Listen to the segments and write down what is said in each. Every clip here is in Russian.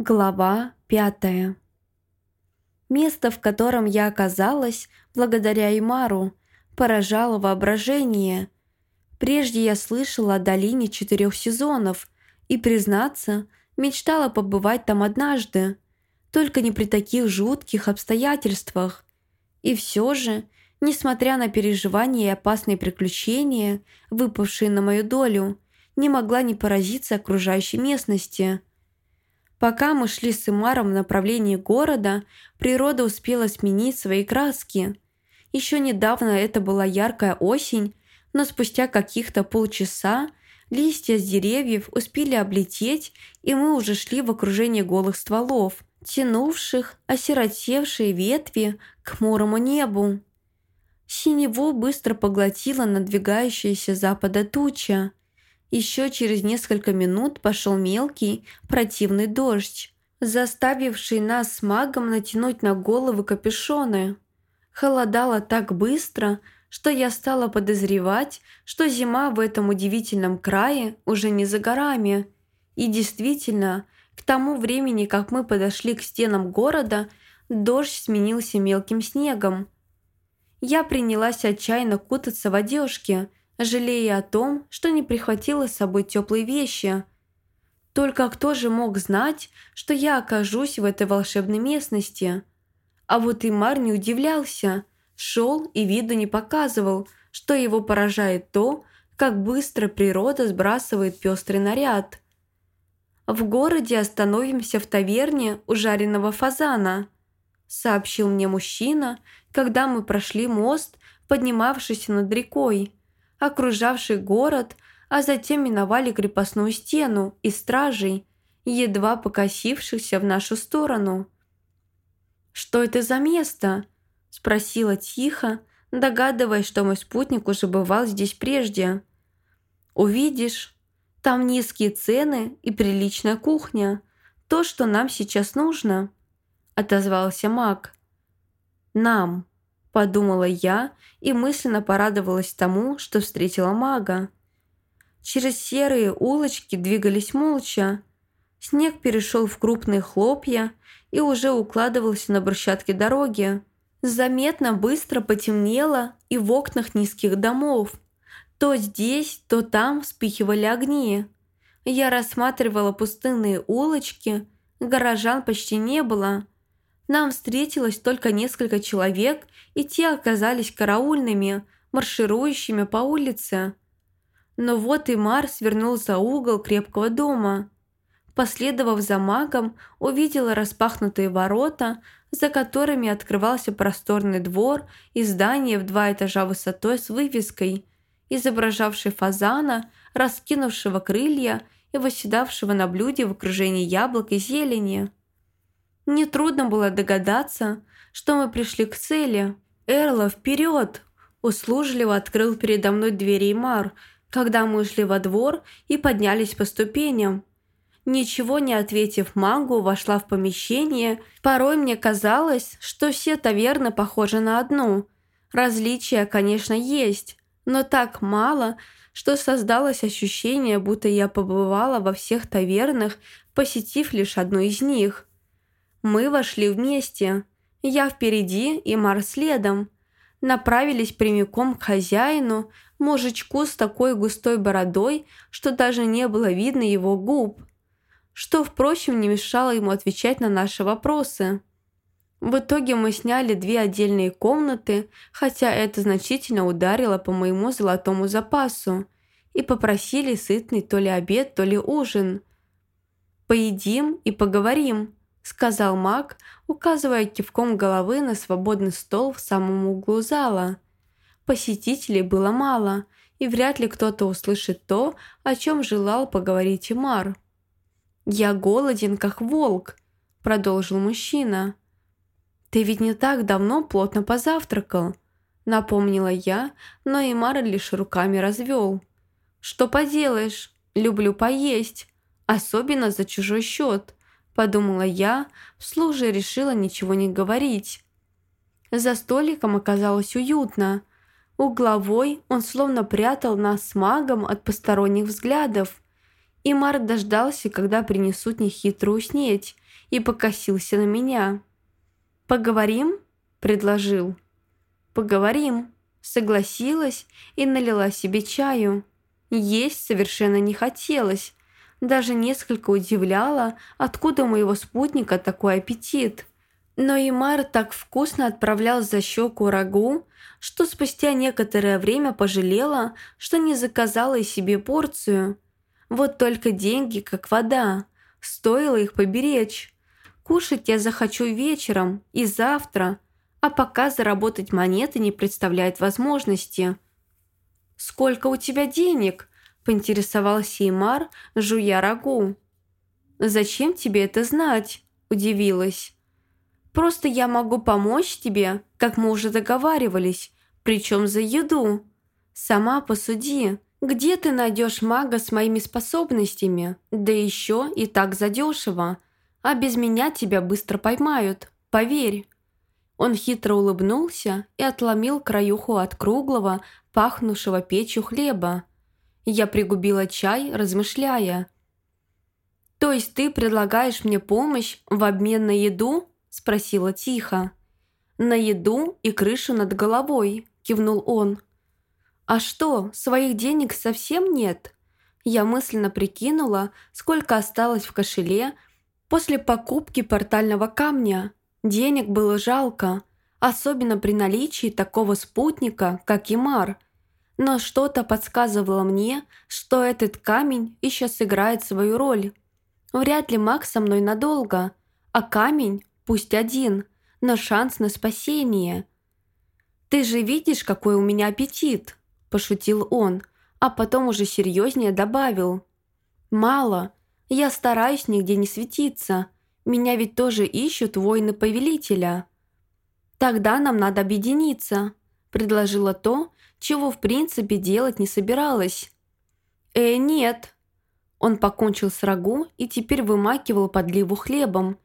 Глава пятая. Место, в котором я оказалась, благодаря Имару, поражало воображение. Прежде я слышала о долине четырех сезонов и, признаться, мечтала побывать там однажды, только не при таких жутких обстоятельствах. И все же, несмотря на переживания и опасные приключения, выпавшие на мою долю, не могла не поразиться окружающей местности – Пока мы шли с Имаром в направлении города, природа успела сменить свои краски. Еще недавно это была яркая осень, но спустя каких-то полчаса листья с деревьев успели облететь, и мы уже шли в окружении голых стволов, тянувших осиротевшие ветви к хмурому небу. Синеву быстро поглотила надвигающаяся запада туча. Еще через несколько минут пошел мелкий, противный дождь, заставивший нас с магом натянуть на головы капюшоны. Холодало так быстро, что я стала подозревать, что зима в этом удивительном крае уже не за горами. И действительно, к тому времени, как мы подошли к стенам города, дождь сменился мелким снегом. Я принялась отчаянно кутаться в одежке – жалея о том, что не прихватила с собой теплые вещи. Только кто же мог знать, что я окажусь в этой волшебной местности? А вот Имар не удивлялся, шел и виду не показывал, что его поражает то, как быстро природа сбрасывает пестрый наряд. «В городе остановимся в таверне у жареного фазана», сообщил мне мужчина, когда мы прошли мост, поднимавшийся над рекой окружавший город, а затем миновали крепостную стену и стражей, едва покосившихся в нашу сторону. «Что это за место?» – спросила тихо, догадываясь, что мой спутник уже бывал здесь прежде. «Увидишь, там низкие цены и приличная кухня. То, что нам сейчас нужно», – отозвался маг. «Нам», подумала я и мысленно порадовалась тому, что встретила мага. Через серые улочки двигались молча. Снег перешел в крупные хлопья и уже укладывался на брусчатке дороги. Заметно быстро потемнело и в окнах низких домов. То здесь, то там вспыхивали огни. Я рассматривала пустынные улочки, горожан почти не было – нам встретилось только несколько человек, и те оказались караульными, марширующими по улице. Но вот и Мар свернул за угол крепкого дома. Последовав за магом, увидела распахнутые ворота, за которыми открывался просторный двор и здание в два этажа высотой с вывеской, изображавшей фазана, раскинувшего крылья и восседавшего на блюде в окружении яблок и зелени. Нетрудно было догадаться, что мы пришли к цели. «Эрла, вперед!» Услужливо открыл передо мной двери Мар, когда мы шли во двор и поднялись по ступеням. Ничего не ответив магу, вошла в помещение. Порой мне казалось, что все таверны похожи на одну. Различия, конечно, есть, но так мало, что создалось ощущение, будто я побывала во всех тавернах, посетив лишь одну из них. Мы вошли вместе. Я впереди и Мар следом. Направились прямиком к хозяину, мужичку с такой густой бородой, что даже не было видно его губ. Что, впрочем, не мешало ему отвечать на наши вопросы. В итоге мы сняли две отдельные комнаты, хотя это значительно ударило по моему золотому запасу, и попросили сытный то ли обед, то ли ужин. «Поедим и поговорим», сказал маг, указывая кивком головы на свободный стол в самом углу зала. Посетителей было мало, и вряд ли кто-то услышит то, о чем желал поговорить Имар. «Я голоден, как волк», – продолжил мужчина. «Ты ведь не так давно плотно позавтракал», – напомнила я, но Имар лишь руками развел. «Что поделаешь, люблю поесть, особенно за чужой счет подумала я, вслух же решила ничего не говорить. За столиком оказалось уютно. Угловой он словно прятал нас с магом от посторонних взглядов. И Март дождался, когда принесут нехитрую снеть, и покосился на меня. «Поговорим?» – предложил. «Поговорим», – согласилась и налила себе чаю. Есть совершенно не хотелось. Даже несколько удивляло, откуда у моего спутника такой аппетит. Но Имар так вкусно отправлял за щеку рагу, что спустя некоторое время пожалела, что не заказала и себе порцию. Вот только деньги, как вода, стоило их поберечь. Кушать я захочу вечером и завтра, а пока заработать монеты не представляет возможности. «Сколько у тебя денег?» – поинтересовался Имар, жуя рагу. «Зачем тебе это знать?» – удивилась. «Просто я могу помочь тебе, как мы уже договаривались, причем за еду. Сама посуди, где ты найдешь мага с моими способностями, да еще и так задешево а без меня тебя быстро поймают, поверь». Он хитро улыбнулся и отломил краюху от круглого, пахнувшего печью хлеба. Я пригубила чай, размышляя. «То есть ты предлагаешь мне помощь в обмен на еду?» – спросила тихо. «На еду и крышу над головой», – кивнул он. «А что, своих денег совсем нет?» Я мысленно прикинула, сколько осталось в кошеле, После покупки портального камня денег было жалко, особенно при наличии такого спутника, как Имар. Но что-то подсказывало мне, что этот камень еще сыграет свою роль. Вряд ли маг со мной надолго, а камень, пусть один, но шанс на спасение. «Ты же видишь, какой у меня аппетит!» – пошутил он, а потом уже серьезнее добавил. «Мало, я стараюсь нигде не светиться. Меня ведь тоже ищут воины повелителя. Тогда нам надо объединиться», – предложила то, чего в принципе делать не собиралась. «Э, нет». Он покончил с рагу и теперь вымакивал подливу хлебом.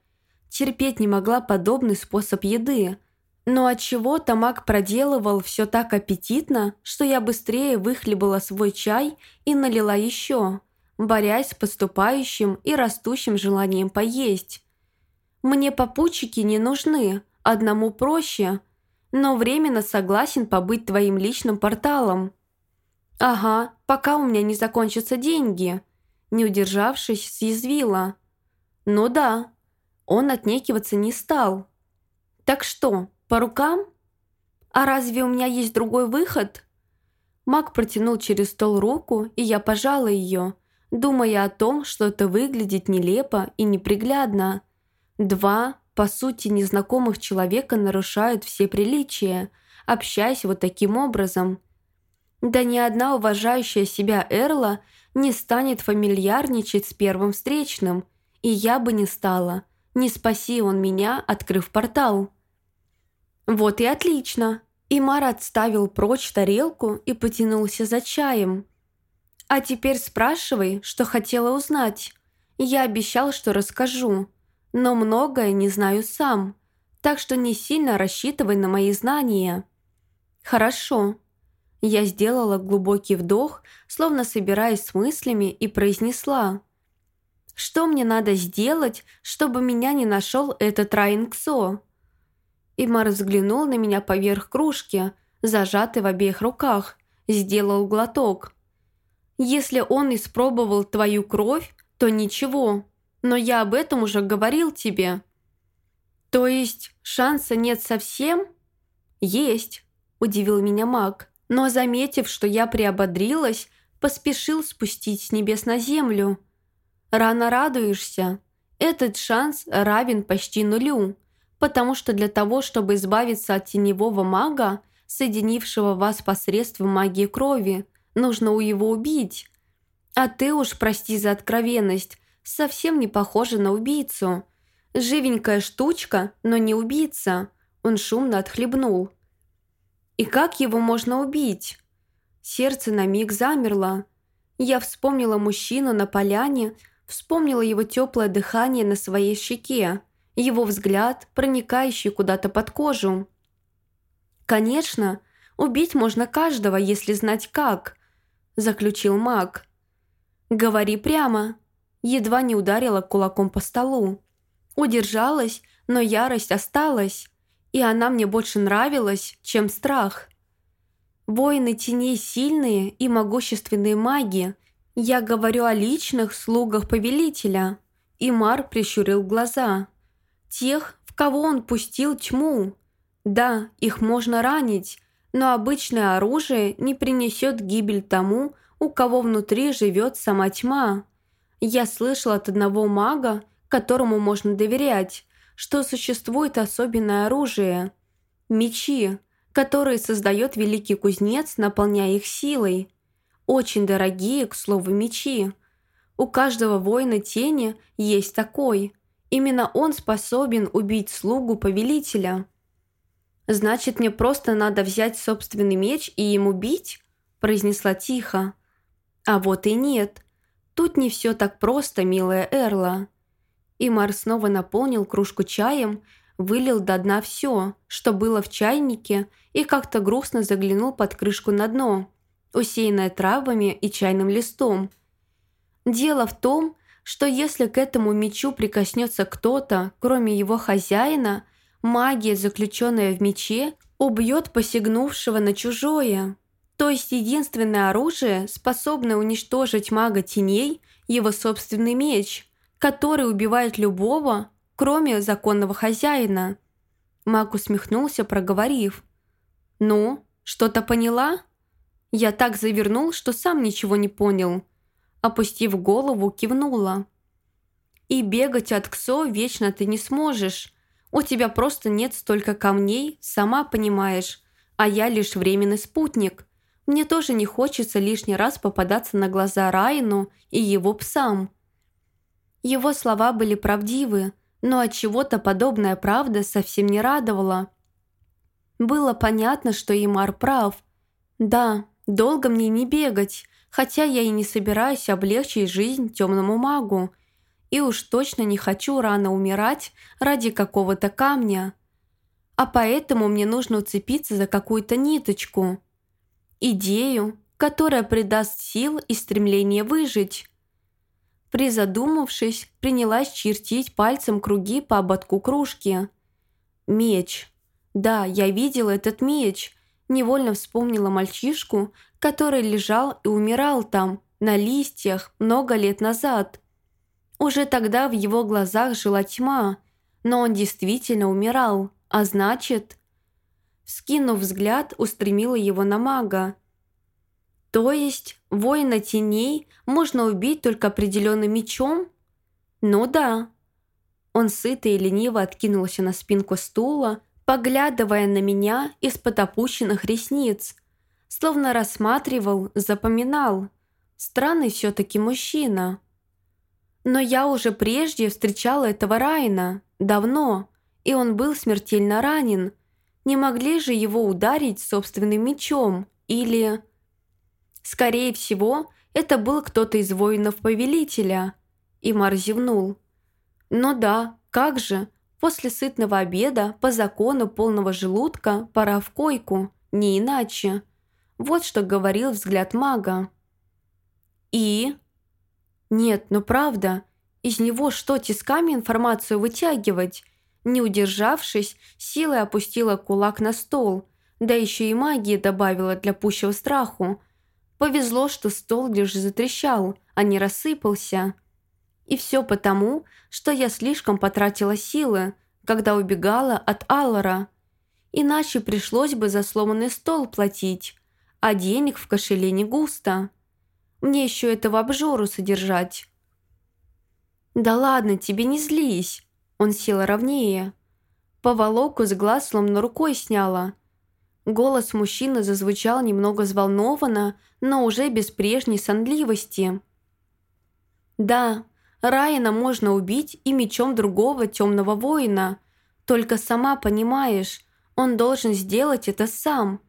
Терпеть не могла подобный способ еды. Но от чего Тамак проделывал все так аппетитно, что я быстрее выхлебала свой чай и налила еще – борясь с поступающим и растущим желанием поесть. Мне попутчики не нужны, одному проще, но временно согласен побыть твоим личным порталом. Ага, пока у меня не закончатся деньги, не удержавшись, съязвила. Ну да, он отнекиваться не стал. Так что, по рукам? А разве у меня есть другой выход? Мак протянул через стол руку, и я пожала ее, думая о том, что это выглядит нелепо и неприглядно. Два, по сути, незнакомых человека нарушают все приличия, общаясь вот таким образом. Да ни одна уважающая себя Эрла не станет фамильярничать с первым встречным, и я бы не стала, не спаси он меня, открыв портал. Вот и отлично. Имар отставил прочь тарелку и потянулся за чаем – а теперь спрашивай, что хотела узнать. Я обещал, что расскажу, но многое не знаю сам, так что не сильно рассчитывай на мои знания». «Хорошо». Я сделала глубокий вдох, словно собираясь с мыслями, и произнесла. «Что мне надо сделать, чтобы меня не нашел этот Райнксо?» Имар взглянул на меня поверх кружки, зажатой в обеих руках, сделал глоток. Если он испробовал твою кровь, то ничего, но я об этом уже говорил тебе». «То есть шанса нет совсем?» «Есть», – удивил меня маг, но, заметив, что я приободрилась, поспешил спустить с небес на землю. «Рано радуешься. Этот шанс равен почти нулю, потому что для того, чтобы избавиться от теневого мага, соединившего вас посредством магии крови, Нужно его убить. А ты уж, прости за откровенность, совсем не похожа на убийцу. Живенькая штучка, но не убийца. Он шумно отхлебнул. И как его можно убить? Сердце на миг замерло. Я вспомнила мужчину на поляне, вспомнила его теплое дыхание на своей щеке, его взгляд, проникающий куда-то под кожу. Конечно, убить можно каждого, если знать как –– заключил маг. «Говори прямо!» Едва не ударила кулаком по столу. Удержалась, но ярость осталась, и она мне больше нравилась, чем страх. Воины теней сильные и могущественные маги. Я говорю о личных слугах повелителя. Имар прищурил глаза. Тех, в кого он пустил тьму. Да, их можно ранить, но обычное оружие не принесет гибель тому, у кого внутри живет сама тьма. Я слышал от одного мага, которому можно доверять, что существует особенное оружие – мечи, которые создает великий кузнец, наполняя их силой. Очень дорогие, к слову, мечи. У каждого воина тени есть такой. Именно он способен убить слугу повелителя. «Значит, мне просто надо взять собственный меч и им убить?» – произнесла тихо. «А вот и нет. Тут не все так просто, милая Эрла». Имар снова наполнил кружку чаем, вылил до дна все, что было в чайнике, и как-то грустно заглянул под крышку на дно, усеянное травами и чайным листом. Дело в том, что если к этому мечу прикоснется кто-то, кроме его хозяина, магия, заключенная в мече, убьет посягнувшего на чужое. То есть единственное оружие, способное уничтожить мага теней, его собственный меч, который убивает любого, кроме законного хозяина. Маг усмехнулся, проговорив. «Ну, что-то поняла?» Я так завернул, что сам ничего не понял. Опустив голову, кивнула. «И бегать от Ксо вечно ты не сможешь. У тебя просто нет столько камней, сама понимаешь, а я лишь временный спутник. Мне тоже не хочется лишний раз попадаться на глаза Райну и его псам». Его слова были правдивы, но от чего-то подобная правда совсем не радовала. Было понятно, что Имар прав. Да, долго мне не бегать, хотя я и не собираюсь облегчить жизнь темному магу. И уж точно не хочу рано умирать ради какого-то камня. А поэтому мне нужно уцепиться за какую-то ниточку. Идею, которая придаст сил и стремление выжить. Призадумавшись, принялась чертить пальцем круги по ободку кружки. Меч. Да, я видела этот меч. Невольно вспомнила мальчишку, который лежал и умирал там, на листьях, много лет назад. Уже тогда в его глазах жила тьма, но он действительно умирал, а значит... Скинув взгляд, устремила его на мага. То есть воина теней можно убить только определенным мечом? Ну да. Он сыто и лениво откинулся на спинку стула, поглядывая на меня из-под опущенных ресниц, словно рассматривал, запоминал. Странный все-таки мужчина. Но я уже прежде встречала этого Райна, давно, и он был смертельно ранен. Не могли же его ударить собственным мечом или... Скорее всего, это был кто-то из воинов-повелителя. Имар зевнул. Но да, как же, после сытного обеда, по закону полного желудка, пора в койку, не иначе. Вот что говорил взгляд мага. И? Нет, ну правда, из него что, тисками информацию вытягивать? Не удержавшись, силой опустила кулак на стол, да еще и магии добавила для пущего страху – Повезло, что стол лишь затрещал, а не рассыпался. И все потому, что я слишком потратила силы, когда убегала от Аллара. Иначе пришлось бы за сломанный стол платить, а денег в кошеле не густо. Мне еще этого обжору содержать. «Да ладно, тебе не злись!» Он сел ровнее. Поволоку с глаз словно рукой сняла – Голос мужчины зазвучал немного взволнованно, но уже без прежней сонливости. «Да, Райана можно убить и мечом другого темного воина. Только сама понимаешь, он должен сделать это сам.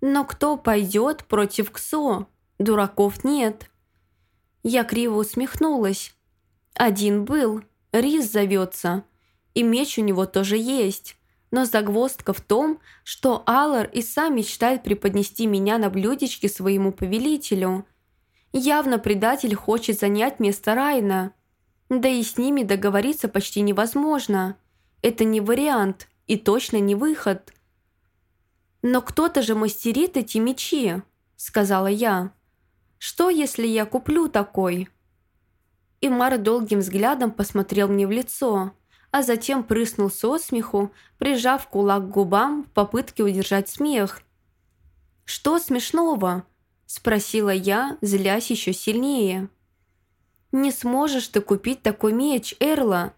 Но кто пойдет против Ксо? Дураков нет». Я криво усмехнулась. «Один был, Рис зовется, и меч у него тоже есть. Но загвоздка в том, что Аллар и сам мечтает преподнести меня на блюдечке своему повелителю. Явно предатель хочет занять место Райна. Да и с ними договориться почти невозможно. Это не вариант и точно не выход. «Но кто-то же мастерит эти мечи», — сказала я. «Что, если я куплю такой?» Имар долгим взглядом посмотрел мне в лицо, а затем прыснул со смеху, прижав кулак к губам в попытке удержать смех. «Что смешного?» – спросила я, злясь еще сильнее. «Не сможешь ты купить такой меч, Эрла.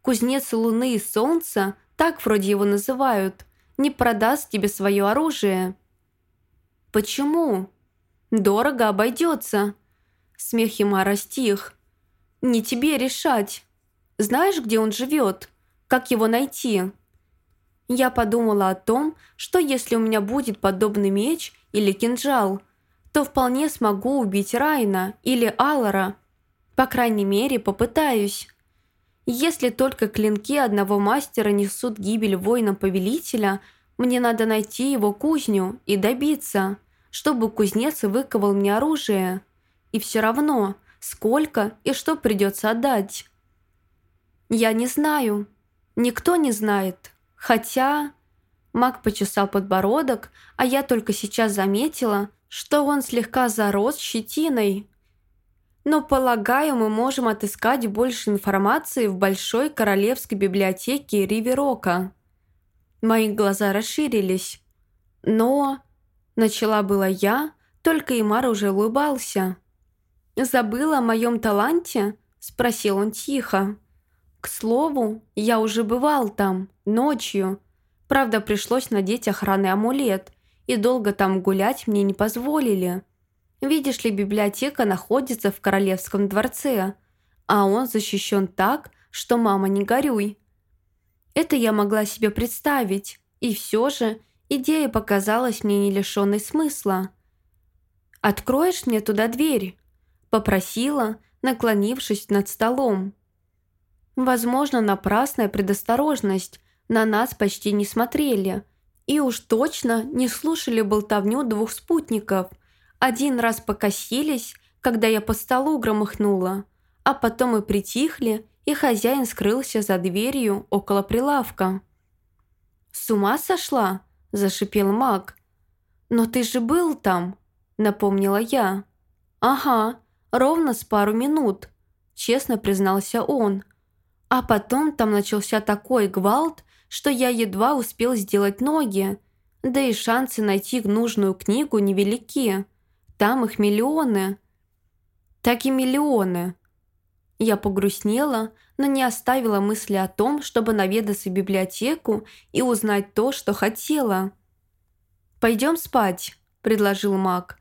Кузнец Луны и Солнца, так вроде его называют, не продаст тебе свое оружие». «Почему?» «Дорого обойдется». Смех Ямара стих. «Не тебе решать. Знаешь, где он живет? Как его найти?» Я подумала о том, что если у меня будет подобный меч или кинжал, то вполне смогу убить Райна или Алара. По крайней мере, попытаюсь. Если только клинки одного мастера несут гибель воинам-повелителя, мне надо найти его кузню и добиться, чтобы кузнец выковал мне оружие. И все равно, сколько и что придется отдать. Я не знаю. Никто не знает. Хотя... Маг почесал подбородок, а я только сейчас заметила, что он слегка зарос щетиной. Но, полагаю, мы можем отыскать больше информации в Большой Королевской библиотеке Риверока. Мои глаза расширились. Но... Начала была я, только Имар уже улыбался. «Забыла о моем таланте?» – спросил он тихо. К слову, я уже бывал там, ночью. Правда, пришлось надеть охранный амулет, и долго там гулять мне не позволили. Видишь ли, библиотека находится в королевском дворце, а он защищен так, что мама не горюй. Это я могла себе представить, и все же идея показалась мне не лишенной смысла. «Откроешь мне туда дверь?» – попросила, наклонившись над столом. Возможно, напрасная предосторожность. На нас почти не смотрели. И уж точно не слушали болтовню двух спутников. Один раз покосились, когда я по столу громыхнула, а потом и притихли, и хозяин скрылся за дверью около прилавка. «С ума сошла?» – зашипел маг. «Но ты же был там», – напомнила я. «Ага, ровно с пару минут», – честно признался он. А потом там начался такой гвалт, что я едва успел сделать ноги. Да и шансы найти нужную книгу невелики. Там их миллионы. Так и миллионы. Я погрустнела, но не оставила мысли о том, чтобы наведаться в библиотеку и узнать то, что хотела. «Пойдем спать», – предложил маг.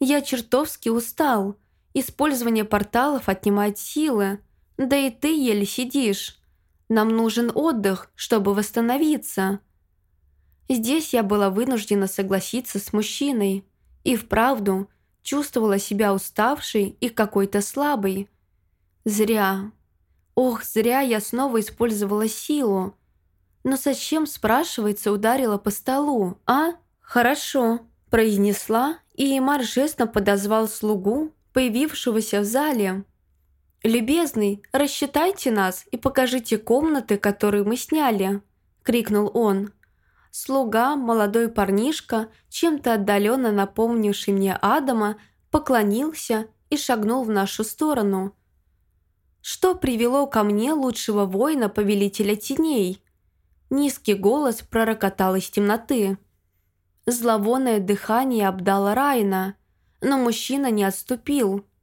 «Я чертовски устал. Использование порталов отнимает силы. Да и ты еле сидишь. Нам нужен отдых, чтобы восстановиться». Здесь я была вынуждена согласиться с мужчиной. И вправду чувствовала себя уставшей и какой-то слабой. Зря. Ох, зря я снова использовала силу. Но зачем, спрашивается, ударила по столу, а? Хорошо, произнесла, и Имар жестом подозвал слугу, появившегося в зале. «Любезный, рассчитайте нас и покажите комнаты, которые мы сняли», – крикнул он. Слуга, молодой парнишка, чем-то отдаленно напомнивший мне Адама, поклонился и шагнул в нашу сторону. «Что привело ко мне лучшего воина повелителя теней?» Низкий голос пророкотал из темноты. Зловонное дыхание обдало Райна, но мужчина не отступил –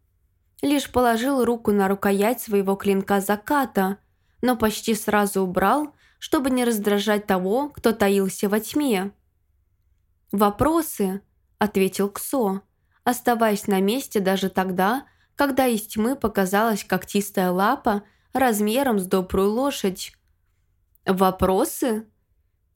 лишь положил руку на рукоять своего клинка заката, но почти сразу убрал, чтобы не раздражать того, кто таился во тьме. «Вопросы?» – ответил Ксо, оставаясь на месте даже тогда, когда из тьмы показалась когтистая лапа размером с добрую лошадь. «Вопросы?»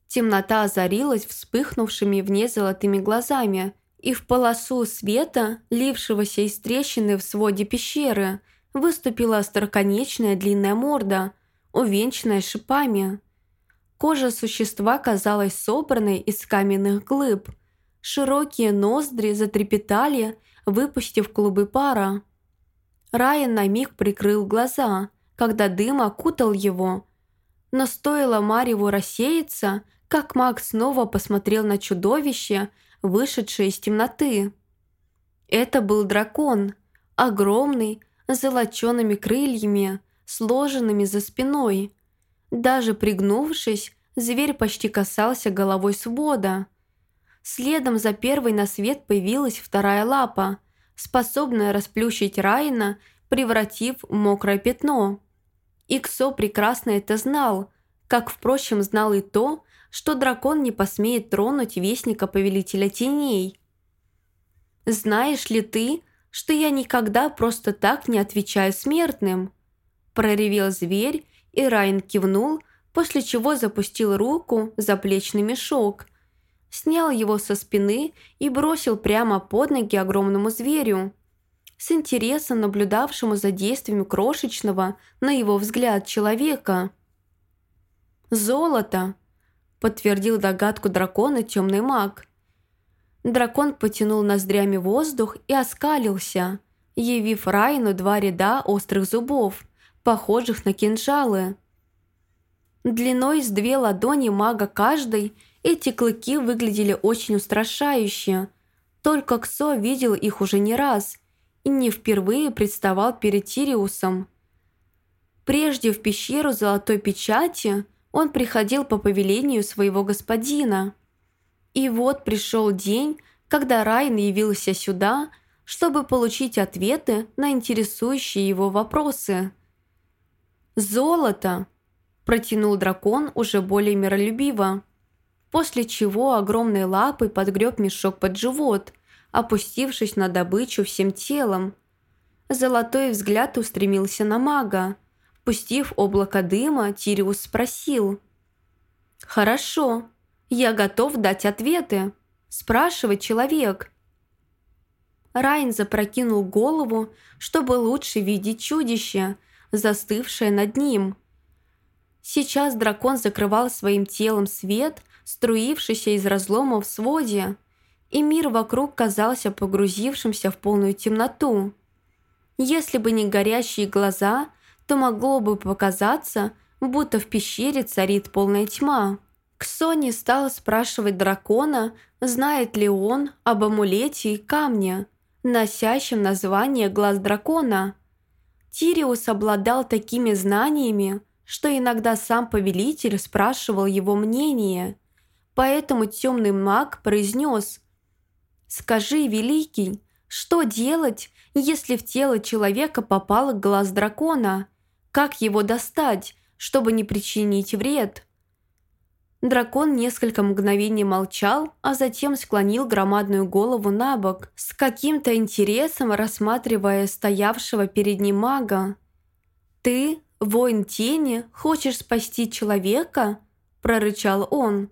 Темнота озарилась вспыхнувшими в ней золотыми глазами – и в полосу света, лившегося из трещины в своде пещеры, выступила остроконечная длинная морда, увенчанная шипами. Кожа существа казалась собранной из каменных глыб. Широкие ноздри затрепетали, выпустив клубы пара. Райан на миг прикрыл глаза, когда дым окутал его. Но стоило Марьеву рассеяться, как маг снова посмотрел на чудовище, вышедшее из темноты. Это был дракон, огромный, с золочеными крыльями, сложенными за спиной. Даже пригнувшись, зверь почти касался головой свода. Следом за первой на свет появилась вторая лапа, способная расплющить Райна, превратив в мокрое пятно. Иксо прекрасно это знал, как, впрочем, знал и то, что дракон не посмеет тронуть Вестника Повелителя Теней. «Знаешь ли ты, что я никогда просто так не отвечаю смертным?» Проревел зверь, и Райан кивнул, после чего запустил руку в заплечный мешок – снял его со спины и бросил прямо под ноги огромному зверю. С интересом наблюдавшему за действиями крошечного, на его взгляд, человека. «Золото!» – подтвердил догадку дракона темный маг. Дракон потянул ноздрями воздух и оскалился, явив Райну два ряда острых зубов, похожих на кинжалы. Длиной с две ладони мага каждой – эти клыки выглядели очень устрашающе. Только Ксо видел их уже не раз и не впервые представал перед Тириусом. Прежде в пещеру Золотой Печати он приходил по повелению своего господина. И вот пришел день, когда Райан явился сюда, чтобы получить ответы на интересующие его вопросы. «Золото!» – протянул дракон уже более миролюбиво после чего огромной лапой подгреб мешок под живот, опустившись на добычу всем телом. Золотой взгляд устремился на мага. Пустив облако дыма, Тириус спросил. «Хорошо, я готов дать ответы. Спрашивает человек». Райн запрокинул голову, чтобы лучше видеть чудище, застывшее над ним. Сейчас дракон закрывал своим телом свет – струившийся из разлома в своде, и мир вокруг казался погрузившимся в полную темноту. Если бы не горящие глаза, то могло бы показаться, будто в пещере царит полная тьма. Ксони стал спрашивать дракона, знает ли он об амулете и камне, носящем название «Глаз дракона». Тириус обладал такими знаниями, что иногда сам повелитель спрашивал его мнение – Поэтому темный маг произнес «Скажи, Великий, что делать, если в тело человека попал глаз дракона? Как его достать, чтобы не причинить вред?» Дракон несколько мгновений молчал, а затем склонил громадную голову на бок, с каким-то интересом рассматривая стоявшего перед ним мага. «Ты, воин тени, хочешь спасти человека?» – прорычал он.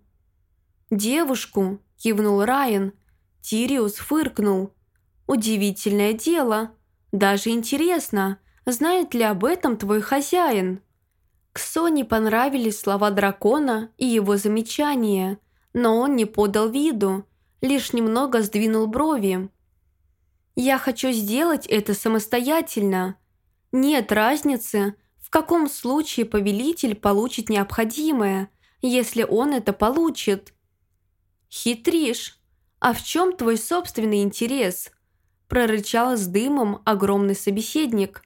«Девушку!» – кивнул Райан. Тириус фыркнул. «Удивительное дело. Даже интересно, знает ли об этом твой хозяин?» Ксоне понравились слова дракона и его замечания, но он не подал виду, лишь немного сдвинул брови. «Я хочу сделать это самостоятельно. Нет разницы, в каком случае повелитель получит необходимое, если он это получит. «Хитришь! А в чем твой собственный интерес?» прорычал с дымом огромный собеседник.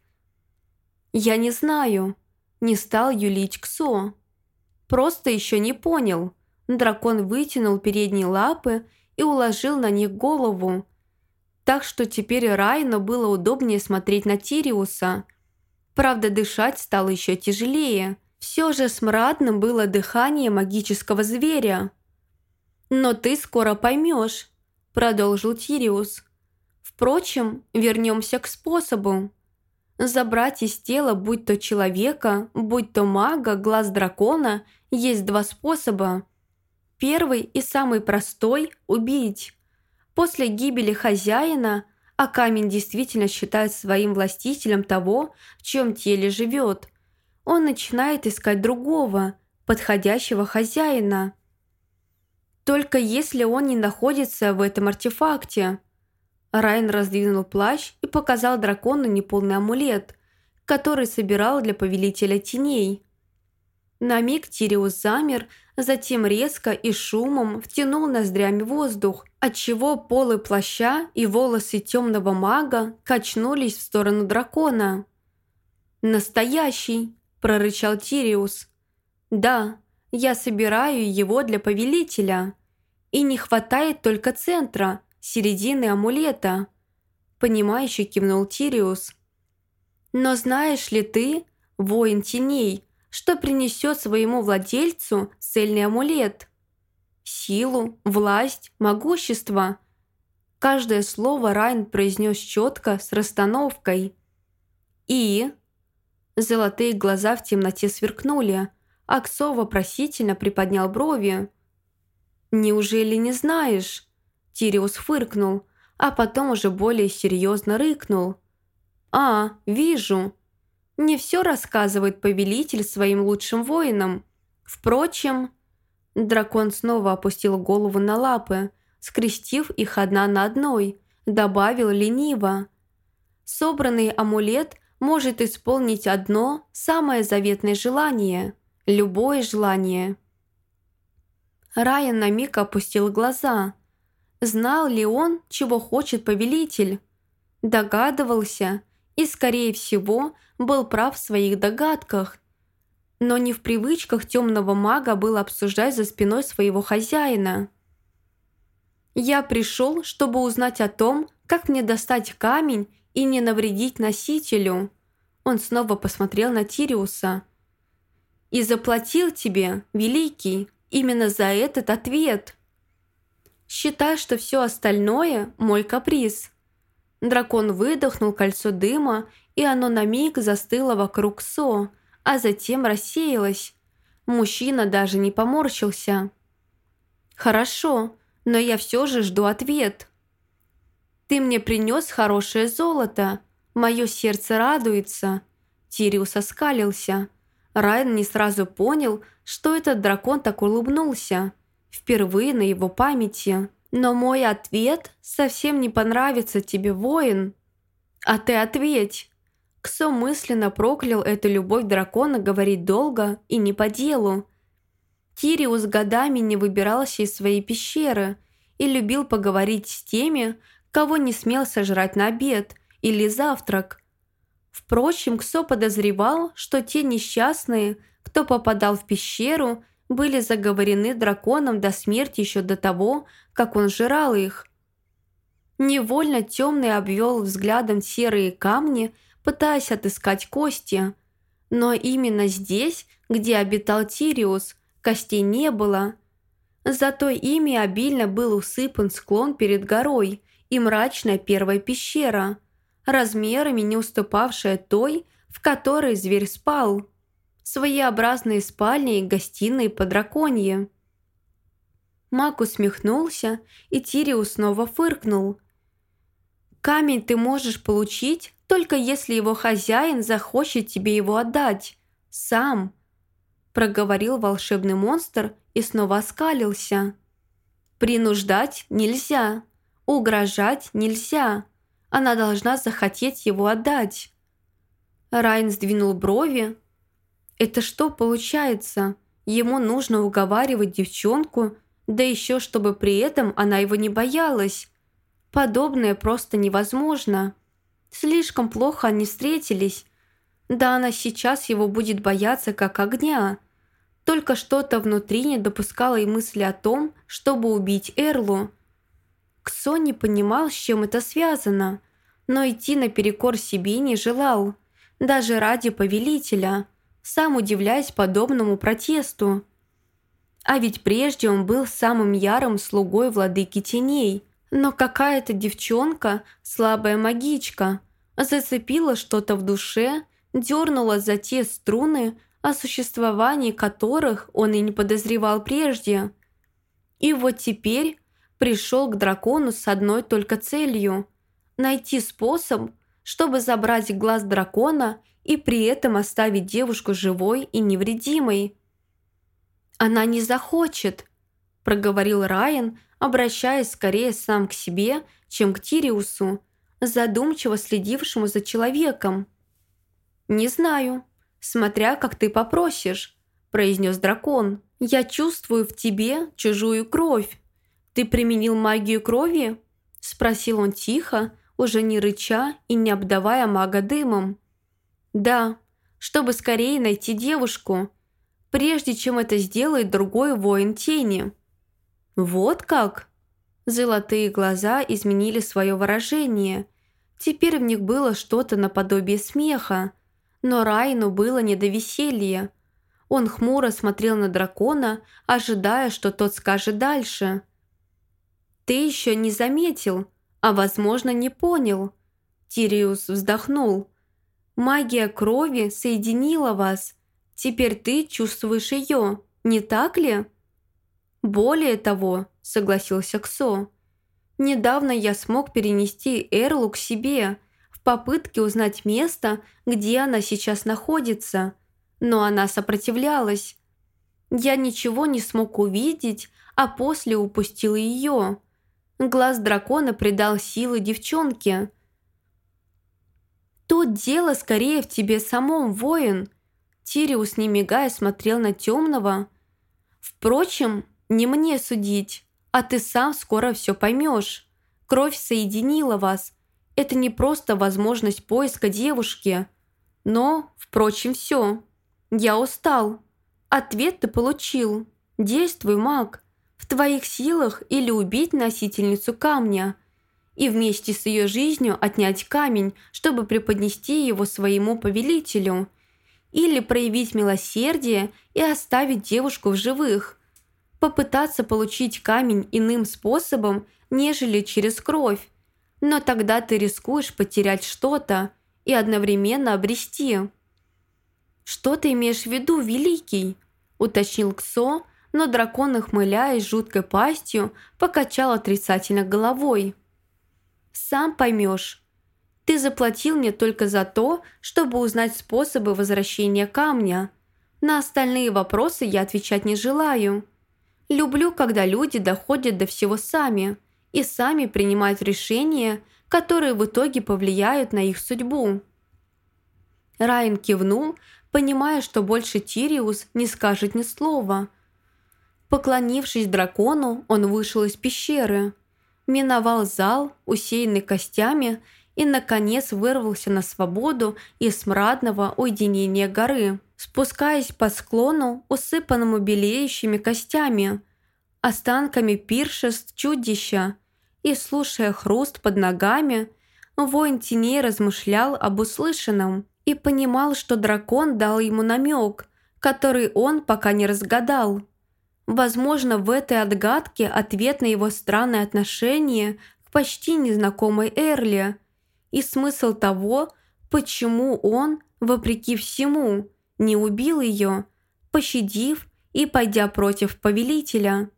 «Я не знаю», – не стал юлить Ксо. «Просто еще не понял». Дракон вытянул передние лапы и уложил на них голову. Так что теперь Райну было удобнее смотреть на Тириуса. Правда, дышать стало еще тяжелее. Все же смрадным было дыхание магического зверя. «Но ты скоро поймешь», – продолжил Тириус. «Впрочем, вернемся к способу. Забрать из тела будь то человека, будь то мага, глаз дракона, есть два способа. Первый и самый простой – убить. После гибели хозяина, а камень действительно считает своим властителем того, в чем теле живет, он начинает искать другого, подходящего хозяина – только если он не находится в этом артефакте. Райан раздвинул плащ и показал дракону неполный амулет, который собирал для повелителя теней. На миг Тириус замер, затем резко и шумом втянул ноздрями воздух, отчего полы плаща и волосы темного мага качнулись в сторону дракона. «Настоящий!» – прорычал Тириус. «Да, я собираю его для повелителя. И не хватает только центра, середины амулета». Понимающе кивнул Тириус. «Но знаешь ли ты, воин теней, что принесет своему владельцу цельный амулет? Силу, власть, могущество». Каждое слово Райн произнес четко, с расстановкой. «И...» Золотые глаза в темноте сверкнули. Аксо вопросительно приподнял брови. «Неужели не знаешь?» Тириус фыркнул, а потом уже более серьезно рыкнул. «А, вижу. Не все рассказывает повелитель своим лучшим воинам. Впрочем...» Дракон снова опустил голову на лапы, скрестив их одна на одной, добавил лениво. «Собранный амулет может исполнить одно самое заветное желание, любое желание». Райан на миг опустил глаза. Знал ли он, чего хочет повелитель? Догадывался и, скорее всего, был прав в своих догадках. Но не в привычках темного мага было обсуждать за спиной своего хозяина. «Я пришел, чтобы узнать о том, как мне достать камень и не навредить носителю». Он снова посмотрел на Тириуса. «И заплатил тебе, Великий, именно за этот ответ. Считай, что все остальное – мой каприз». Дракон выдохнул кольцо дыма, и оно на миг застыло вокруг Со, а затем рассеялось. Мужчина даже не поморщился. «Хорошо, но я все же жду ответ». «Ты мне принес хорошее золото. Мое сердце радуется». Тириус оскалился. Райан не сразу понял, что этот дракон так улыбнулся. Впервые на его памяти. Но мой ответ совсем не понравится тебе, воин. А ты ответь. Ксо мысленно проклял эту любовь дракона говорить долго и не по делу. Тириус годами не выбирался из своей пещеры и любил поговорить с теми, кого не смел сожрать на обед или завтрак – Впрочем, Ксо подозревал, что те несчастные, кто попадал в пещеру, были заговорены драконом до смерти еще до того, как он жрал их. Невольно темный обвел взглядом серые камни, пытаясь отыскать кости. Но именно здесь, где обитал Тириус, костей не было. Зато ими обильно был усыпан склон перед горой и мрачная первая пещера – размерами не уступавшая той, в которой зверь спал. Своеобразные спальни и гостиные по драконье. Мак усмехнулся, и Тириус снова фыркнул. «Камень ты можешь получить, только если его хозяин захочет тебе его отдать. Сам», – проговорил волшебный монстр и снова оскалился. «Принуждать нельзя, угрожать нельзя, она должна захотеть его отдать. Райн сдвинул брови. Это что получается? Ему нужно уговаривать девчонку, да еще чтобы при этом она его не боялась. Подобное просто невозможно. Слишком плохо они встретились. Да она сейчас его будет бояться как огня. Только что-то внутри не допускало и мысли о том, чтобы убить Эрлу. Ксо не понимал, с чем это связано, но идти наперекор себе не желал, даже ради повелителя, сам удивляясь подобному протесту. А ведь прежде он был самым ярым слугой владыки теней, но какая-то девчонка, слабая магичка, зацепила что-то в душе, дернула за те струны, о существовании которых он и не подозревал прежде. И вот теперь пришел к дракону с одной только целью – найти способ, чтобы забрать глаз дракона и при этом оставить девушку живой и невредимой. «Она не захочет», – проговорил Райан, обращаясь скорее сам к себе, чем к Тириусу, задумчиво следившему за человеком. «Не знаю, смотря как ты попросишь», – произнес дракон. «Я чувствую в тебе чужую кровь. Ты применил магию крови?» – спросил он тихо, уже не рыча и не обдавая мага дымом. «Да, чтобы скорее найти девушку, прежде чем это сделает другой воин тени». «Вот как?» Золотые глаза изменили свое выражение. Теперь в них было что-то наподобие смеха. Но Райну было не до веселья. Он хмуро смотрел на дракона, ожидая, что тот скажет дальше. «Ты еще не заметил, а, возможно, не понял». Тириус вздохнул. «Магия крови соединила вас. Теперь ты чувствуешь ее, не так ли?» «Более того», — согласился Ксо, «недавно я смог перенести Эрлу к себе в попытке узнать место, где она сейчас находится, но она сопротивлялась. Я ничего не смог увидеть, а после упустил ее. Глаз дракона придал силы девчонке. «Тут дело скорее в тебе самом, воин», Тириус, не мигая, смотрел на темного. Впрочем, не мне судить, а ты сам скоро все поймешь. Кровь соединила вас. Это не просто возможность поиска девушки. Но, впрочем, все. Я устал. Ответ ты получил. Действуй, маг. В твоих силах или убить носительницу камня и вместе с ее жизнью отнять камень, чтобы преподнести его своему повелителю, или проявить милосердие и оставить девушку в живых попытаться получить камень иным способом, нежели через кровь. Но тогда ты рискуешь потерять что-то и одновременно обрести. «Что ты имеешь в виду, Великий?» – уточнил Ксо, но дракон, ухмыляясь жуткой пастью, покачал отрицательно головой. «Сам поймешь. Ты заплатил мне только за то, чтобы узнать способы возвращения камня. На остальные вопросы я отвечать не желаю». Люблю, когда люди доходят до всего сами и сами принимают решения, которые в итоге повлияют на их судьбу. Райан кивнул, понимая, что больше Тириус не скажет ни слова. Поклонившись дракону, он вышел из пещеры, миновал зал, усеянный костями, и, наконец, вырвался на свободу из смрадного уединения горы спускаясь по склону, усыпанному белеющими костями, останками пиршеств чудища, и, слушая хруст под ногами, воин теней размышлял об услышанном и понимал, что дракон дал ему намек, который он пока не разгадал. Возможно, в этой отгадке ответ на его странное отношение к почти незнакомой Эрли и смысл того, почему он, вопреки всему, не убил ее, пощадив и пойдя против повелителя.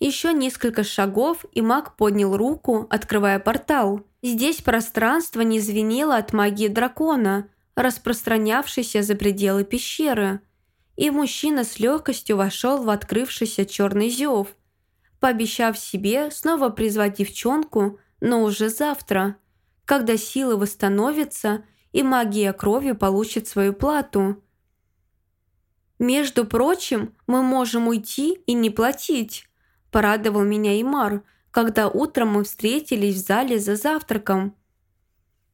Еще несколько шагов, и маг поднял руку, открывая портал. Здесь пространство не звенело от магии дракона, распространявшейся за пределы пещеры. И мужчина с легкостью вошел в открывшийся черный зев, пообещав себе снова призвать девчонку, но уже завтра, когда силы восстановятся и магия крови получит свою плату. «Между прочим, мы можем уйти и не платить», – порадовал меня Имар, когда утром мы встретились в зале за завтраком.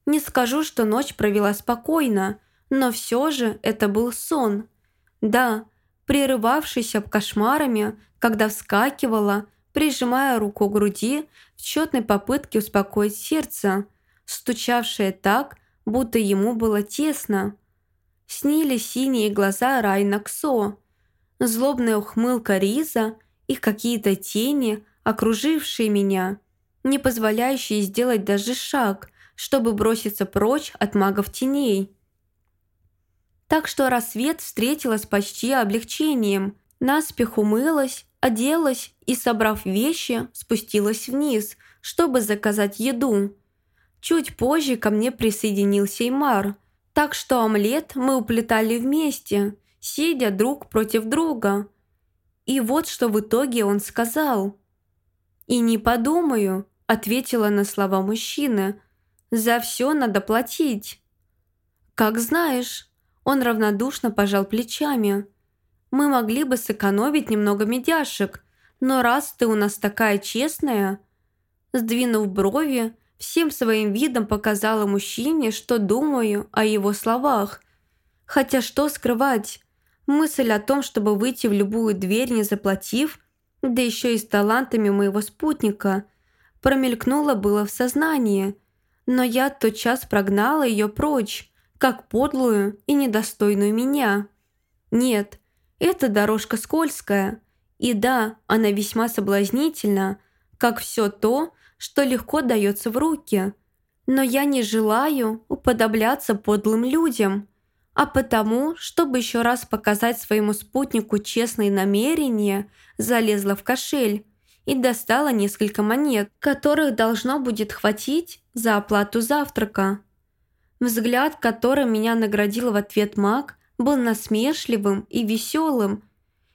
Не скажу, что ночь провела спокойно, но все же это был сон. Да, прерывавшийся кошмарами, когда вскакивала, прижимая руку к груди в тщетной попытке успокоить сердце, стучавшее так, будто ему было тесно. Снились синие глаза Райна Ксо, злобная ухмылка Риза и какие-то тени, окружившие меня, не позволяющие сделать даже шаг, чтобы броситься прочь от магов теней. Так что рассвет встретила с почти облегчением, наспех умылась, оделась и, собрав вещи, спустилась вниз, чтобы заказать еду. Чуть позже ко мне присоединился Имар, так что омлет мы уплетали вместе, сидя друг против друга. И вот что в итоге он сказал. «И не подумаю», — ответила на слова мужчины. «За все надо платить». «Как знаешь», — он равнодушно пожал плечами. «Мы могли бы сэкономить немного медяшек, но раз ты у нас такая честная...» Сдвинув брови, всем своим видом показала мужчине, что думаю о его словах. Хотя что скрывать? Мысль о том, чтобы выйти в любую дверь, не заплатив, да еще и с талантами моего спутника, промелькнула было в сознании, но я тотчас прогнала ее прочь, как подлую и недостойную меня. Нет, эта дорожка скользкая, и да, она весьма соблазнительна, как все то, что легко дается в руки. Но я не желаю уподобляться подлым людям, а потому, чтобы еще раз показать своему спутнику честные намерения, залезла в кошель и достала несколько монет, которых должно будет хватить за оплату завтрака. Взгляд, которым меня наградил в ответ маг, был насмешливым и веселым.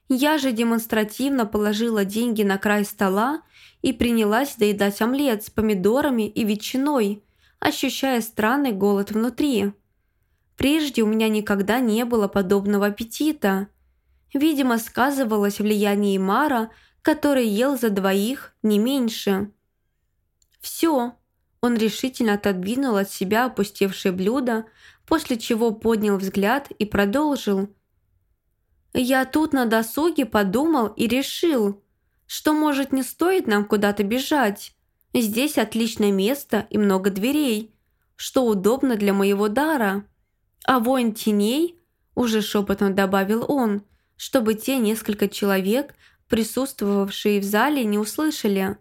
Я же демонстративно положила деньги на край стола и принялась доедать омлет с помидорами и ветчиной, ощущая странный голод внутри. Прежде у меня никогда не было подобного аппетита. Видимо, сказывалось влияние Мара, который ел за двоих не меньше. «Все», – он решительно отодвинул от себя опустевшее блюдо, после чего поднял взгляд и продолжил. «Я тут на досуге подумал и решил, что, может, не стоит нам куда-то бежать. Здесь отличное место и много дверей, что удобно для моего дара. А воин теней, уже шепотом добавил он, чтобы те несколько человек, присутствовавшие в зале, не услышали.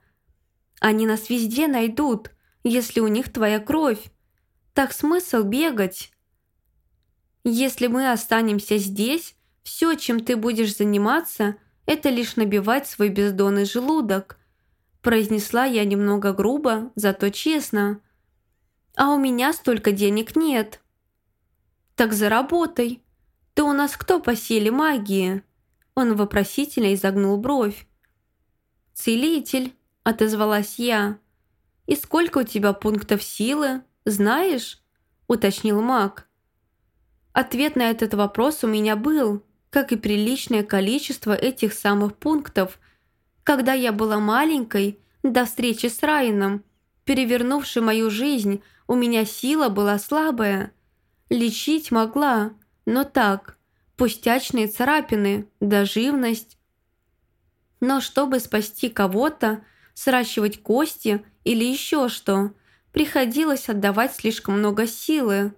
Они нас везде найдут, если у них твоя кровь. Так смысл бегать? Если мы останемся здесь, все, чем ты будешь заниматься, это лишь набивать свой бездонный желудок», произнесла я немного грубо, зато честно. «А у меня столько денег нет». «Так заработай. Ты у нас кто по силе магии?» Он вопросительно изогнул бровь. «Целитель», — отозвалась я. «И сколько у тебя пунктов силы, знаешь?» — уточнил маг. Ответ на этот вопрос у меня был, как и приличное количество этих самых пунктов. Когда я была маленькой, до встречи с Райаном, перевернувшей мою жизнь, у меня сила была слабая. Лечить могла, но так, пустячные царапины, да живность. Но чтобы спасти кого-то, сращивать кости или еще что, приходилось отдавать слишком много силы.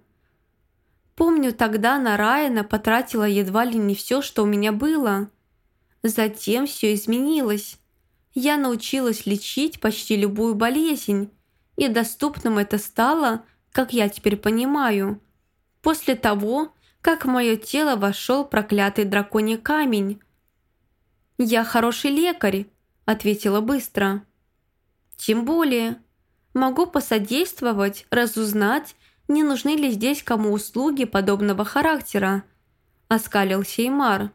Помню, тогда на Райана потратила едва ли не все, что у меня было. Затем все изменилось. Я научилась лечить почти любую болезнь, и доступным это стало, как я теперь понимаю, после того, как в мое тело вошел проклятый драконий камень. «Я хороший лекарь», — ответила быстро. «Тем более. Могу посодействовать, разузнать не нужны ли здесь кому услуги подобного характера?» – оскалился Имар.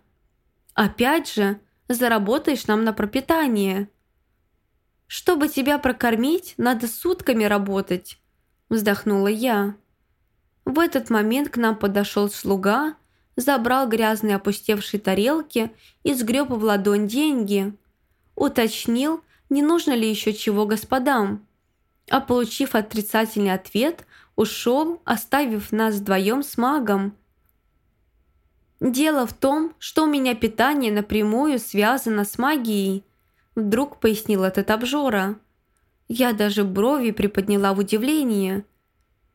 «Опять же, заработаешь нам на пропитание». «Чтобы тебя прокормить, надо сутками работать», – вздохнула я. В этот момент к нам подошел слуга, забрал грязные опустевшие тарелки и сгреб в ладонь деньги. Уточнил, не нужно ли еще чего господам. А получив отрицательный ответ, ушел, оставив нас вдвоем с магом. «Дело в том, что у меня питание напрямую связано с магией», вдруг пояснил этот обжора. Я даже брови приподняла в удивлении.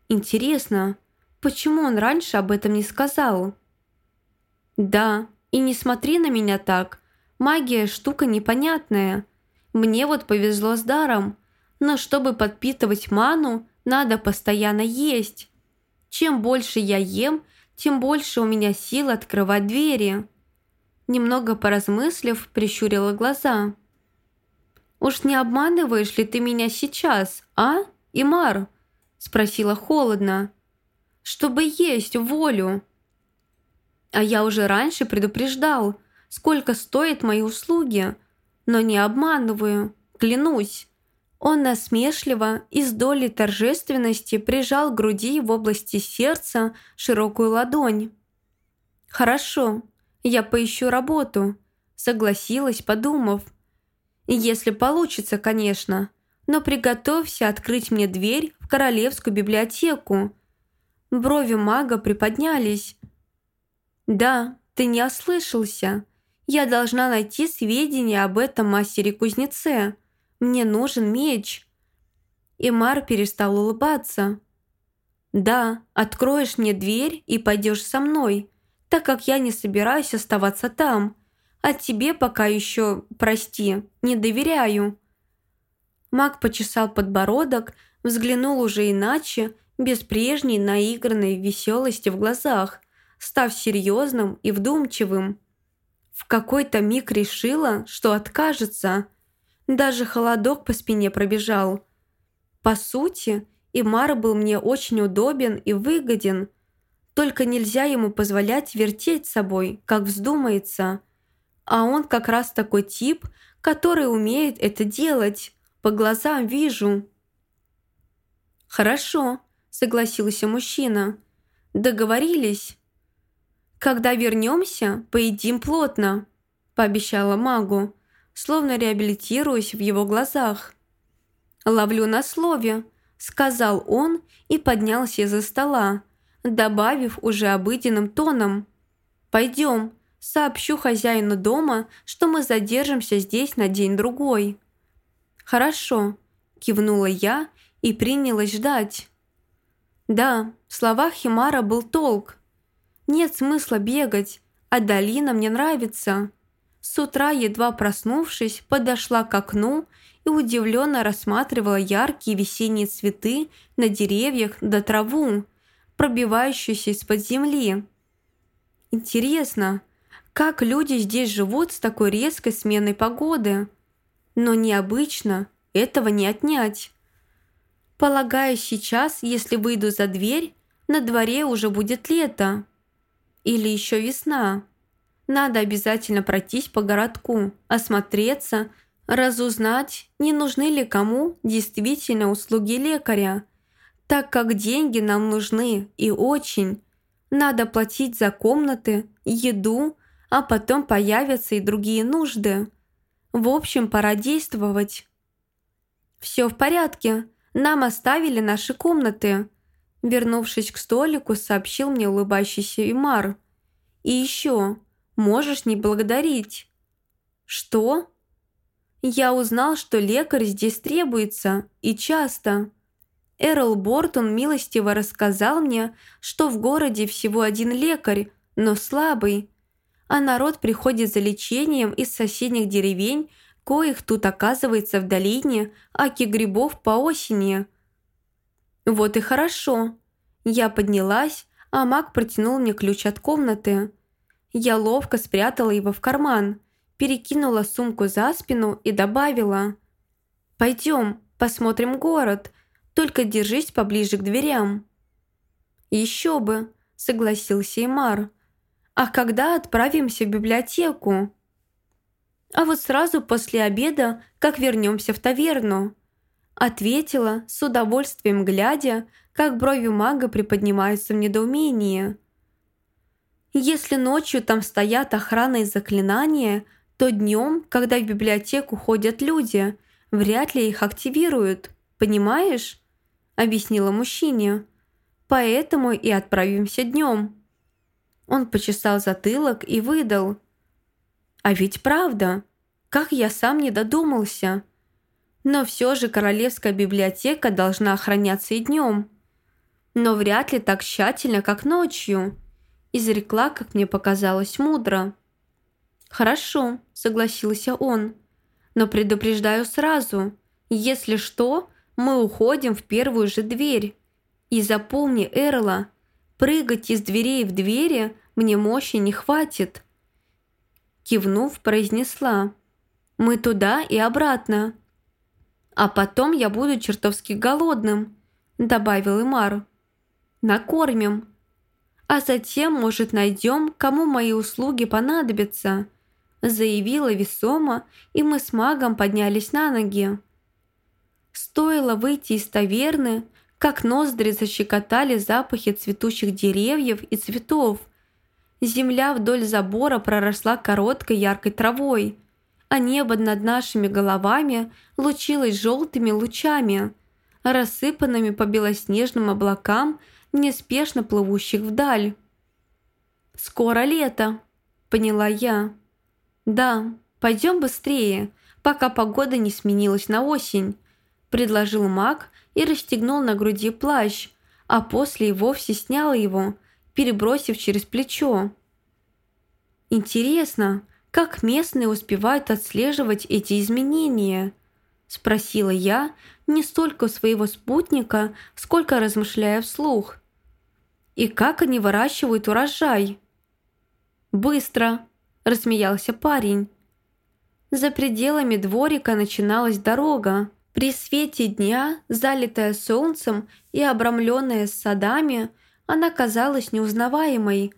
«Интересно, почему он раньше об этом не сказал?» «Да, и не смотри на меня так. Магия – штука непонятная. Мне вот повезло с даром, но чтобы подпитывать ману, надо постоянно есть. Чем больше я ем, тем больше у меня сил открывать двери. Немного поразмыслив, прищурила глаза. «Уж не обманываешь ли ты меня сейчас, а, Имар?» Спросила холодно. «Чтобы есть волю». А я уже раньше предупреждал, сколько стоят мои услуги, но не обманываю. клянусь». Он насмешливо и с долей торжественности прижал к груди в области сердца широкую ладонь. «Хорошо, я поищу работу», — согласилась, подумав. «Если получится, конечно, но приготовься открыть мне дверь в королевскую библиотеку». Брови мага приподнялись. «Да, ты не ослышался. Я должна найти сведения об этом мастере-кузнеце. Мне нужен меч». Имар перестал улыбаться. «Да, откроешь мне дверь и пойдешь со мной так как я не собираюсь оставаться там, а тебе пока еще, прости, не доверяю». Маг почесал подбородок, взглянул уже иначе, без прежней наигранной веселости в глазах, став серьезным и вдумчивым. В какой-то миг решила, что откажется. Даже холодок по спине пробежал. По сути, Имар был мне очень удобен и выгоден – только нельзя ему позволять вертеть собой, как вздумается. А он как раз такой тип, который умеет это делать. По глазам вижу. «Хорошо», — согласился мужчина. «Договорились?» «Когда вернемся, поедим плотно», — пообещала магу, словно реабилитируясь в его глазах. «Ловлю на слове», — сказал он и поднялся из-за стола добавив уже обыденным тоном. «Пойдем, сообщу хозяину дома, что мы задержимся здесь на день-другой». «Хорошо», – кивнула я и принялась ждать. Да, в словах Химара был толк. Нет смысла бегать, а долина мне нравится. С утра, едва проснувшись, подошла к окну и удивленно рассматривала яркие весенние цветы на деревьях да траву, пробивающуюся из-под земли. Интересно, как люди здесь живут с такой резкой сменой погоды? Но необычно, этого не отнять. Полагаю, сейчас, если выйду за дверь, на дворе уже будет лето. Или еще весна. Надо обязательно пройтись по городку, осмотреться, разузнать, не нужны ли кому действительно услуги лекаря – так как деньги нам нужны и очень. Надо платить за комнаты, еду, а потом появятся и другие нужды. В общем, пора действовать. «Все в порядке, нам оставили наши комнаты», вернувшись к столику, сообщил мне улыбающийся Имар. «И еще, можешь не благодарить». «Что?» «Я узнал, что лекарь здесь требуется, и часто». Эрл Бортон милостиво рассказал мне, что в городе всего один лекарь, но слабый, а народ приходит за лечением из соседних деревень, коих тут оказывается в долине, аки грибов по осени. Вот и хорошо. Я поднялась, а маг протянул мне ключ от комнаты. Я ловко спрятала его в карман, перекинула сумку за спину и добавила. «Пойдем, посмотрим город», только держись поближе к дверям». «Еще бы», — согласился Имар. «А когда отправимся в библиотеку?» «А вот сразу после обеда, как вернемся в таверну», ответила, с удовольствием глядя, как брови мага приподнимаются в недоумении. «Если ночью там стоят охрана и заклинания, то днем, когда в библиотеку ходят люди, вряд ли их активируют, понимаешь?» объяснила мужчине. «Поэтому и отправимся днем». Он почесал затылок и выдал. «А ведь правда, как я сам не додумался. Но все же королевская библиотека должна охраняться и днем. Но вряд ли так тщательно, как ночью», изрекла, как мне показалось, мудро. «Хорошо», — согласился он, «но предупреждаю сразу, если что, мы уходим в первую же дверь. И запомни, Эрла, прыгать из дверей в двери мне мощи не хватит. Кивнув, произнесла. Мы туда и обратно. А потом я буду чертовски голодным, добавил Имар. Накормим. А затем, может, найдем, кому мои услуги понадобятся. заявила весомо, и мы с магом поднялись на ноги. Стоило выйти из таверны, как ноздри защекотали запахи цветущих деревьев и цветов. Земля вдоль забора проросла короткой яркой травой, а небо над нашими головами лучилось желтыми лучами, рассыпанными по белоснежным облакам, неспешно плывущих вдаль. «Скоро лето», — поняла я. «Да, пойдем быстрее, пока погода не сменилась на осень», — предложил маг и расстегнул на груди плащ, а после и вовсе снял его, перебросив через плечо. «Интересно, как местные успевают отслеживать эти изменения?» – спросила я не столько своего спутника, сколько размышляя вслух. «И как они выращивают урожай?» «Быстро!» – рассмеялся парень. За пределами дворика начиналась дорога. При свете дня, залитая солнцем и обрамленная садами, она казалась неузнаваемой.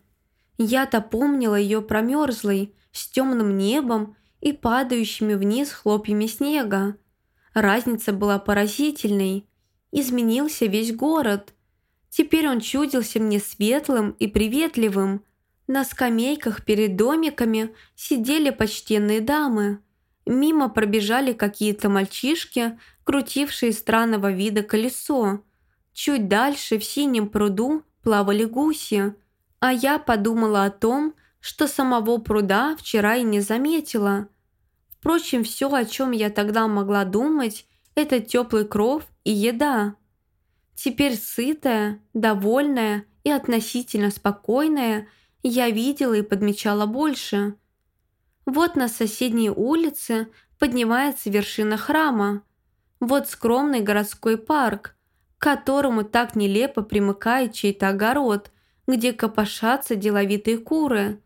Я-то помнила ее промерзлой, с темным небом и падающими вниз хлопьями снега. Разница была поразительной. Изменился весь город. Теперь он чудился мне светлым и приветливым. На скамейках перед домиками сидели почтенные дамы – Мимо пробежали какие-то мальчишки, крутившие странного вида колесо. Чуть дальше в синем пруду плавали гуси, а я подумала о том, что самого пруда вчера и не заметила. Впрочем, все, о чем я тогда могла думать, это теплый кров и еда. Теперь сытая, довольная и относительно спокойная, я видела и подмечала больше – вот на соседней улице поднимается вершина храма. Вот скромный городской парк, к которому так нелепо примыкает чей-то огород, где копошатся деловитые куры.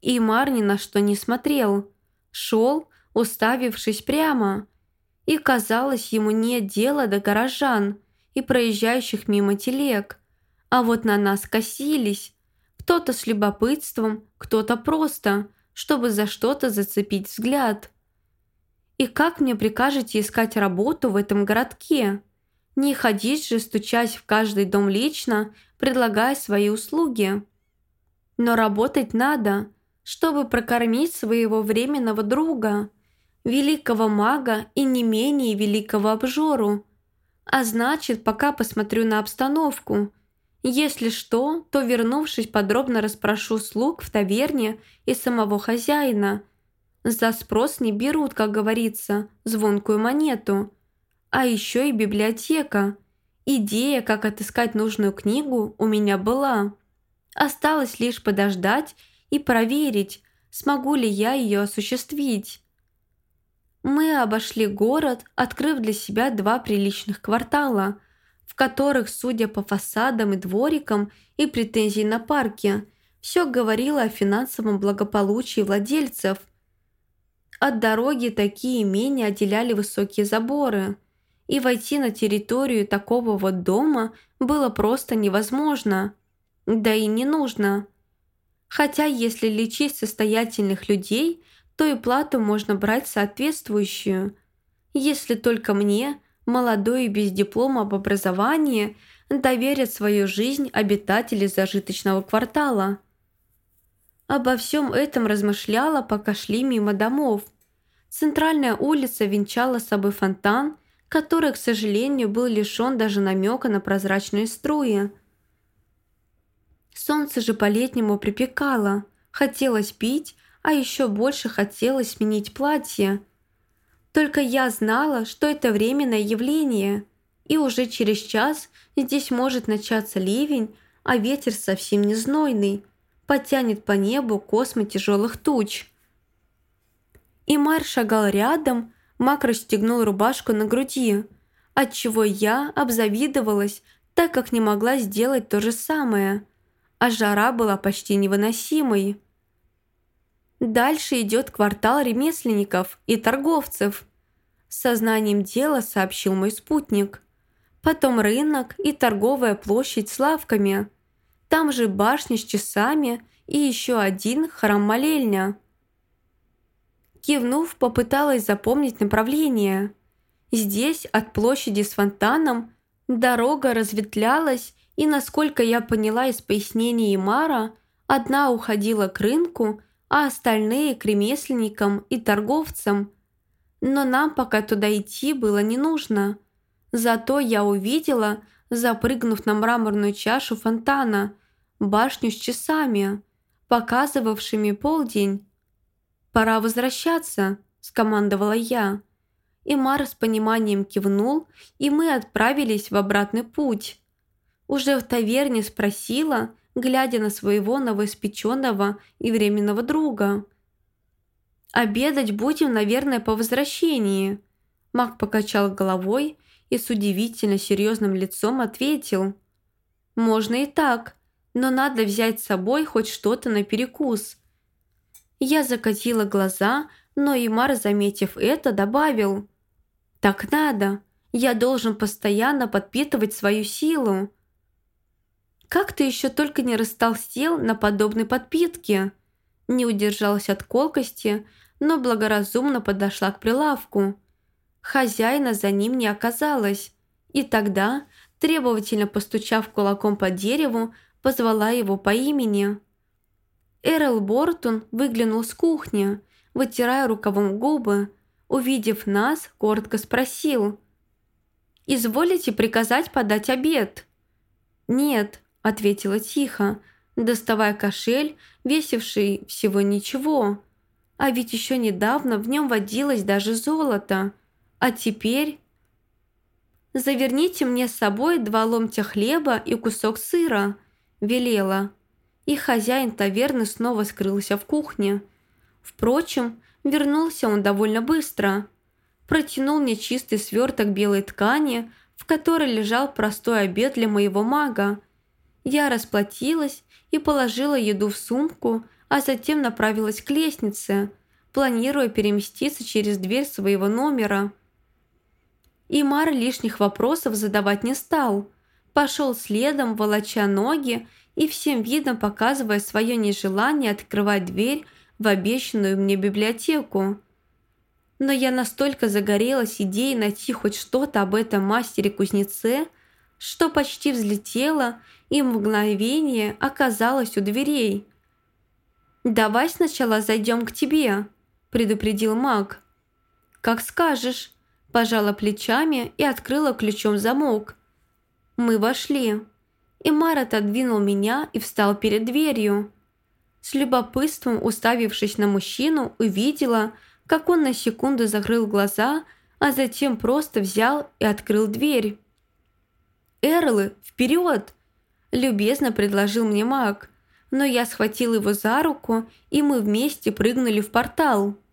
И Мар ни на что не смотрел. Шел, уставившись прямо. И, казалось, ему нет дела до горожан и проезжающих мимо телег. А вот на нас косились. Кто-то с любопытством, кто-то просто – чтобы за что-то зацепить взгляд. И как мне прикажете искать работу в этом городке? Не ходить же, стучась в каждый дом лично, предлагая свои услуги. Но работать надо, чтобы прокормить своего временного друга, великого мага и не менее великого обжору. А значит, пока посмотрю на обстановку – если что, то, вернувшись, подробно расспрошу слуг в таверне и самого хозяина. За спрос не берут, как говорится, звонкую монету. А еще и библиотека. Идея, как отыскать нужную книгу, у меня была. Осталось лишь подождать и проверить, смогу ли я ее осуществить. Мы обошли город, открыв для себя два приличных квартала – в которых, судя по фасадам и дворикам и претензий на парке, все говорило о финансовом благополучии владельцев. От дороги такие имения отделяли высокие заборы, и войти на территорию такого вот дома было просто невозможно, да и не нужно. Хотя если лечить состоятельных людей, то и плату можно брать соответствующую. Если только мне – молодой и без диплома об образовании, доверят свою жизнь обитатели зажиточного квартала. Обо всем этом размышляла, пока шли мимо домов. Центральная улица венчала собой фонтан, который, к сожалению, был лишен даже намека на прозрачные струи. Солнце же по-летнему припекало, хотелось пить, а еще больше хотелось сменить платье – только я знала, что это временное явление, и уже через час здесь может начаться ливень, а ветер совсем не знойный, потянет по небу космы тяжелых туч. И Майр шагал рядом, Мак расстегнул рубашку на груди, отчего я обзавидовалась, так как не могла сделать то же самое, а жара была почти невыносимой. Дальше идет квартал ремесленников и торговцев. Сознанием дела сообщил мой спутник. Потом рынок и торговая площадь с лавками. Там же башня с часами и еще один храм-молельня. Кивнув, попыталась запомнить направление. Здесь, от площади с фонтаном, дорога разветвлялась, и, насколько я поняла из пояснений Имара, одна уходила к рынку, а остальные – к ремесленникам и торговцам. Но нам пока туда идти было не нужно. Зато я увидела, запрыгнув на мраморную чашу фонтана, башню с часами, показывавшими полдень. «Пора возвращаться», – скомандовала я. Имар с пониманием кивнул, и мы отправились в обратный путь. Уже в таверне спросила, глядя на своего новоиспеченного и временного друга. «Обедать будем, наверное, по возвращении». Маг покачал головой и с удивительно серьезным лицом ответил. «Можно и так, но надо взять с собой хоть что-то на перекус». Я закатила глаза, но Имар, заметив это, добавил. «Так надо. Я должен постоянно подпитывать свою силу». «Как ты еще только не растолстел на подобной подпитке?» Не удержалась от колкости, но благоразумно подошла к прилавку. Хозяина за ним не оказалось, и тогда, требовательно постучав кулаком по дереву, позвала его по имени. Эрл Бортон выглянул с кухни, вытирая рукавом губы, увидев нас, коротко спросил. «Изволите приказать подать обед?» «Нет», — ответила тихо, доставая кошель, весивший всего ничего. А ведь еще недавно в нем водилось даже золото. А теперь... «Заверните мне с собой два ломтя хлеба и кусок сыра», – велела. И хозяин таверны снова скрылся в кухне. Впрочем, вернулся он довольно быстро. Протянул мне чистый сверток белой ткани, в которой лежал простой обед для моего мага. Я расплатилась и положила еду в сумку, а затем направилась к лестнице, планируя переместиться через дверь своего номера. Имар лишних вопросов задавать не стал. Пошел следом, волоча ноги и всем видом показывая свое нежелание открывать дверь в обещанную мне библиотеку. Но я настолько загорелась идеей найти хоть что-то об этом мастере-кузнеце, что почти взлетела и в мгновение оказалась у дверей. «Давай сначала зайдем к тебе», – предупредил маг. «Как скажешь», – пожала плечами и открыла ключом замок. Мы вошли. И Мар отодвинул меня и встал перед дверью. С любопытством уставившись на мужчину, увидела, как он на секунду закрыл глаза, а затем просто взял и открыл дверь. «Эрлы, вперед!» – любезно предложил мне маг, но я схватил его за руку, и мы вместе прыгнули в портал –